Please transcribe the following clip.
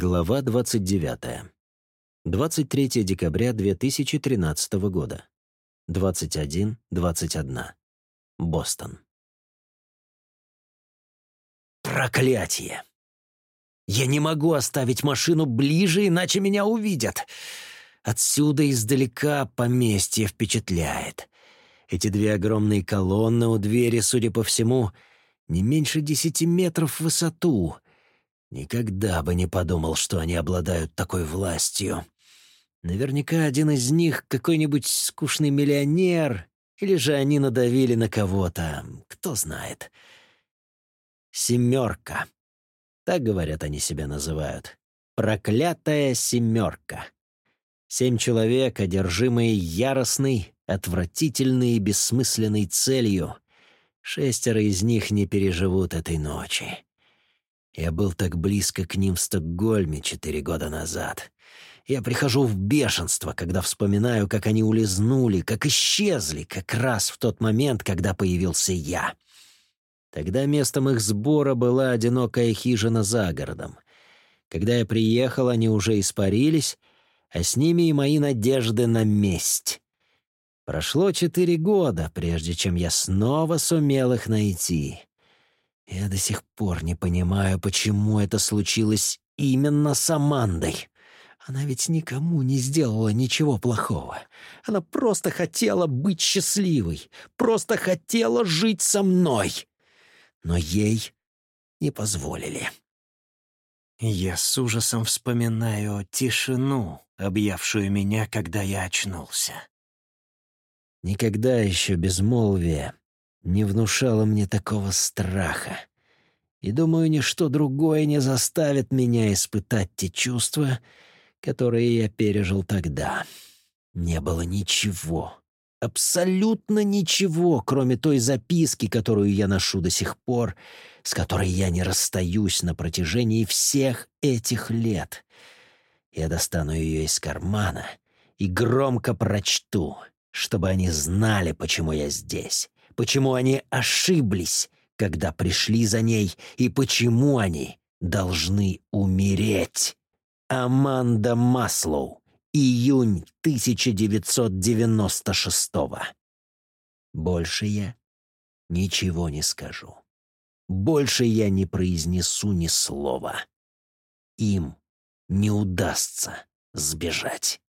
Глава 29. 23 декабря 2013 года. 21.21. Бостон. Проклятие! Я не могу оставить машину ближе, иначе меня увидят. Отсюда издалека поместье впечатляет. Эти две огромные колонны у двери, судя по всему, не меньше десяти метров в высоту — Никогда бы не подумал, что они обладают такой властью. Наверняка один из них какой-нибудь скучный миллионер, или же они надавили на кого-то, кто знает. Семерка. Так, говорят, они себя называют. Проклятая семерка. Семь человек, одержимые яростной, отвратительной и бессмысленной целью. Шестеро из них не переживут этой ночи. Я был так близко к ним в Стокгольме четыре года назад. Я прихожу в бешенство, когда вспоминаю, как они улизнули, как исчезли, как раз в тот момент, когда появился я. Тогда местом их сбора была одинокая хижина за городом. Когда я приехал, они уже испарились, а с ними и мои надежды на месть. Прошло четыре года, прежде чем я снова сумел их найти. Я до сих пор не понимаю, почему это случилось именно с Амандой. Она ведь никому не сделала ничего плохого. Она просто хотела быть счастливой, просто хотела жить со мной. Но ей не позволили. Я с ужасом вспоминаю тишину, объявшую меня, когда я очнулся. Никогда еще безмолвие не внушало мне такого страха. И, думаю, ничто другое не заставит меня испытать те чувства, которые я пережил тогда. Не было ничего, абсолютно ничего, кроме той записки, которую я ношу до сих пор, с которой я не расстаюсь на протяжении всех этих лет. Я достану ее из кармана и громко прочту, чтобы они знали, почему я здесь почему они ошиблись, когда пришли за ней, и почему они должны умереть. Аманда Маслоу. Июнь 1996 -го. Больше я ничего не скажу. Больше я не произнесу ни слова. Им не удастся сбежать.